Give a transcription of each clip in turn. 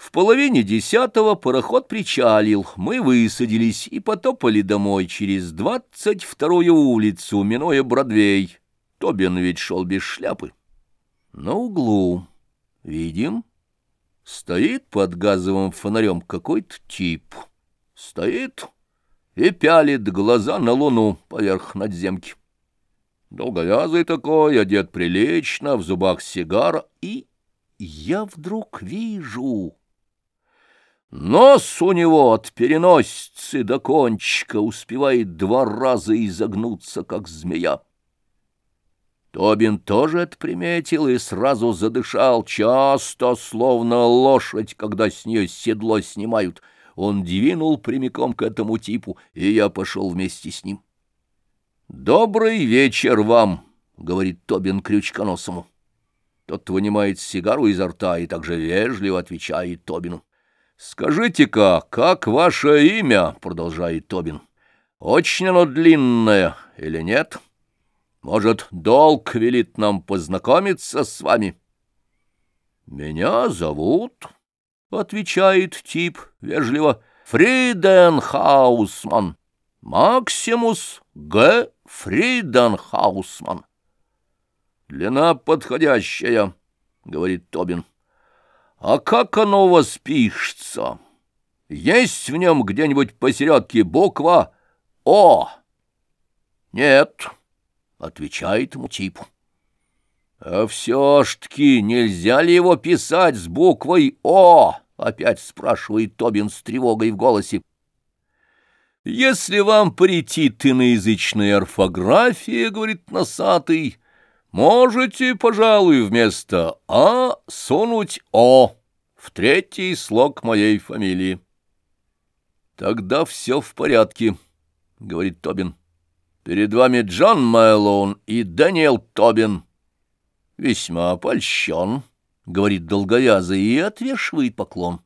В половине десятого пароход причалил, мы высадились и потопали домой через двадцать вторую улицу, минуя Бродвей. Тобин ведь шел без шляпы. На углу, видим, стоит под газовым фонарем какой-то тип. Стоит и пялит глаза на луну поверх надземки. Долговязый такой, одет прилично, в зубах сигара, и я вдруг вижу... Нос у него от переносицы до кончика успевает два раза изогнуться, как змея. Тобин тоже это приметил и сразу задышал, часто, словно лошадь, когда с нее седло снимают. Он двинул прямиком к этому типу, и я пошел вместе с ним. «Добрый вечер вам», — говорит Тобин крючконосому. Тот вынимает сигару изо рта и также вежливо отвечает Тобину. «Скажите-ка, как ваше имя?» — продолжает Тобин. «Очень оно длинное или нет? Может, долг велит нам познакомиться с вами?» «Меня зовут...» — отвечает тип вежливо. «Фриденхаусман. Максимус Г. Фриденхаусман». «Длина подходящая», — говорит Тобин. А как оно у вас пишется? Есть в нем где-нибудь посередке буква «О»? Нет, отвечает ему тип. А все ж таки нельзя ли его писать с буквой «О»? Опять спрашивает Тобин с тревогой в голосе. Если вам претит иноязычная орфография, говорит носатый, — Можете, пожалуй, вместо «А» сунуть «О» в третий слог моей фамилии. Тогда все в порядке, — говорит Тобин. Перед вами Джон Мэллоун и Дэниел Тобин. Весьма польщен, — говорит долговязый и отвешивает поклон.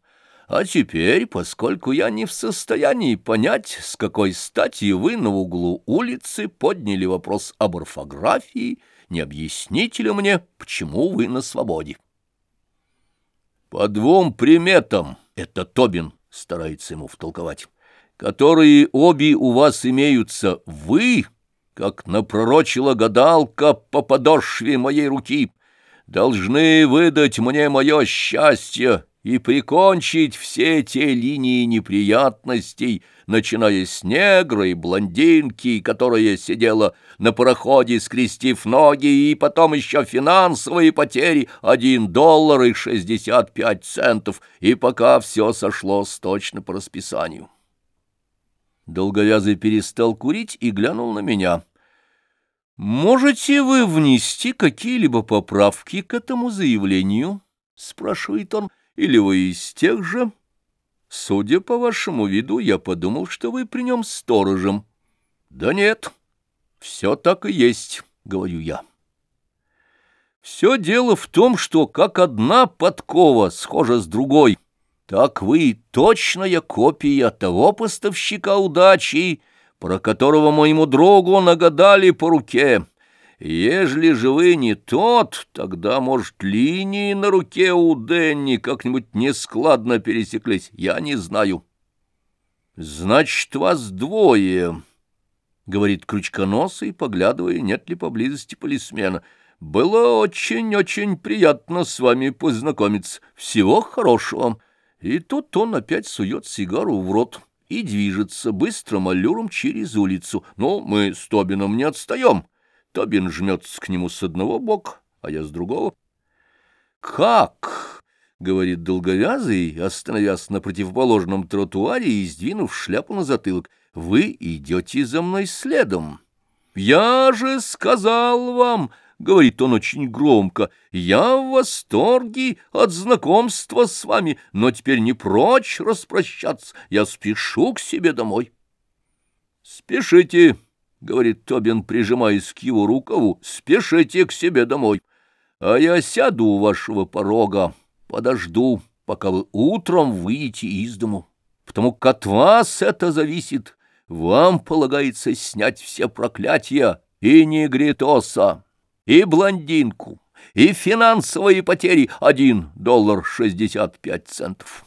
А теперь, поскольку я не в состоянии понять, с какой стати вы на углу улицы подняли вопрос об орфографии, — не объясните ли мне, почему вы на свободе? По двум приметам, это Тобин старается ему втолковать, которые обе у вас имеются, вы, как напророчила гадалка по подошве моей руки, должны выдать мне мое счастье и прикончить все те линии неприятностей, начиная с негра и блондинки, которая сидела на пароходе, скрестив ноги, и потом еще финансовые потери — один доллар и шестьдесят пять центов, и пока все сошло точно по расписанию. Долговязый перестал курить и глянул на меня. «Можете вы внести какие-либо поправки к этому заявлению?» — спрашивает он. — или вы из тех же? Судя по вашему виду, я подумал, что вы при нем сторожем. Да нет, все так и есть, говорю я. Все дело в том, что как одна подкова схожа с другой, так вы точная копия того поставщика удачи, про которого моему другу нагадали по руке. Ежели же вы не тот, тогда, может, линии на руке у Дэнни как-нибудь нескладно пересеклись, я не знаю. Значит, вас двое, — говорит крючконосый, поглядывая, нет ли поблизости полисмена. Было очень-очень приятно с вами познакомиться. Всего хорошего. И тут он опять сует сигару в рот и движется быстрым аллюром через улицу. Но мы с Тобином не отстаем. Тобин жмется к нему с одного бока, а я с другого. «Как?» — говорит долговязый, остановясь на противоположном тротуаре и сдвинув шляпу на затылок. «Вы идете за мной следом». «Я же сказал вам...» — говорит он очень громко, — «я в восторге от знакомства с вами, но теперь не прочь распрощаться, я спешу к себе домой». «Спешите», — говорит Тобин, прижимаясь к его рукаву, — спешите к себе домой. А я сяду у вашего порога, подожду, пока вы утром выйдете из дому. Потому как от вас это зависит. Вам полагается снять все проклятия и негритоса, и блондинку, и финансовые потери — один доллар шестьдесят пять центов.